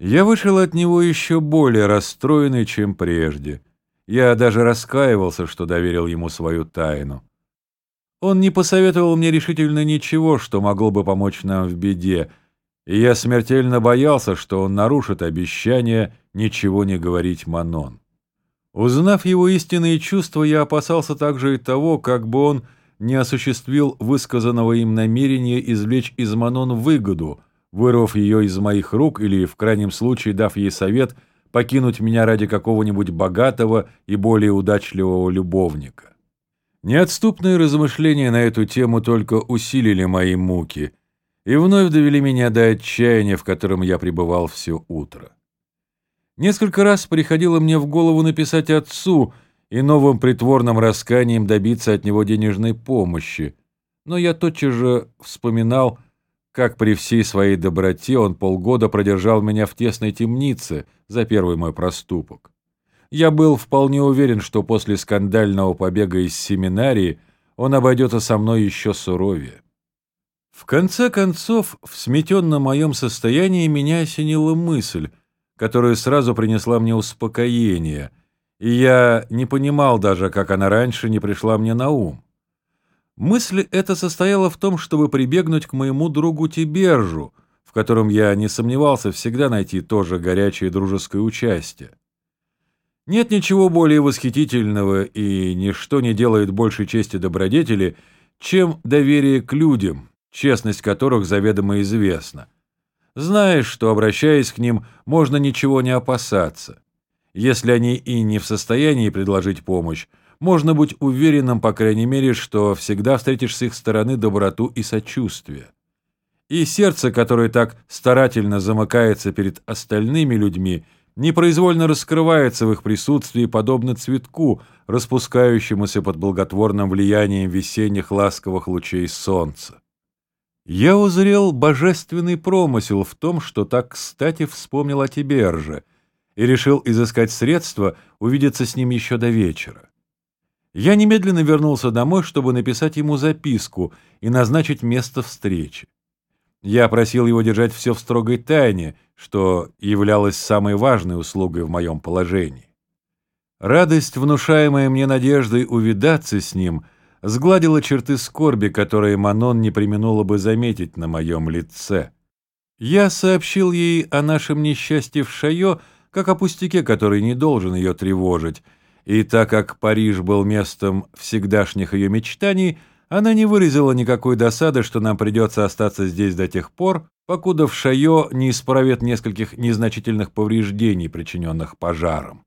Я вышел от него еще более расстроенный, чем прежде. Я даже раскаивался, что доверил ему свою тайну. Он не посоветовал мне решительно ничего, что могло бы помочь нам в беде, и я смертельно боялся, что он нарушит обещание ничего не говорить Манон. Узнав его истинные чувства, я опасался также и того, как бы он не осуществил высказанного им намерения извлечь из Манон выгоду, вырвав ее из моих рук или, в крайнем случае, дав ей совет покинуть меня ради какого-нибудь богатого и более удачливого любовника. Неотступные размышления на эту тему только усилили мои муки и вновь довели меня до отчаяния, в котором я пребывал все утро. Несколько раз приходило мне в голову написать отцу и новым притворным расканием добиться от него денежной помощи, но я тотчас же вспоминал, как при всей своей доброте он полгода продержал меня в тесной темнице за первый мой проступок. Я был вполне уверен, что после скандального побега из семинарии он обойдется со мной еще суровее. В конце концов, в сметенном моем состоянии меня осенила мысль, которая сразу принесла мне успокоение, и я не понимал даже, как она раньше не пришла мне на ум. Мысль эта состояла в том, чтобы прибегнуть к моему другу Тибержу, в котором я не сомневался всегда найти тоже горячее дружеское участие. Нет ничего более восхитительного и ничто не делает большей чести добродетели, чем доверие к людям, честность которых заведомо известна. Знаешь, что, обращаясь к ним, можно ничего не опасаться. Если они и не в состоянии предложить помощь, можно быть уверенным, по крайней мере, что всегда встретишь с их стороны доброту и сочувствие. И сердце, которое так старательно замыкается перед остальными людьми, непроизвольно раскрывается в их присутствии, подобно цветку, распускающемуся под благотворным влиянием весенних ласковых лучей солнца. Я узрел божественный промысел в том, что так кстати вспомнил о тебе, Рже, и решил изыскать средства увидеться с ним еще до вечера. Я немедленно вернулся домой, чтобы написать ему записку и назначить место встречи. Я просил его держать все в строгой тайне, что являлось самой важной услугой в моем положении. Радость, внушаемая мне надеждой увидаться с ним — сгладила черты скорби, которые Манон не применула бы заметить на моем лице. Я сообщил ей о нашем несчастье в Шайо, как о пустяке, который не должен ее тревожить, и так как Париж был местом всегдашних ее мечтаний, она не выразила никакой досады, что нам придется остаться здесь до тех пор, покуда в Шайо не исправят нескольких незначительных повреждений, причиненных пожаром.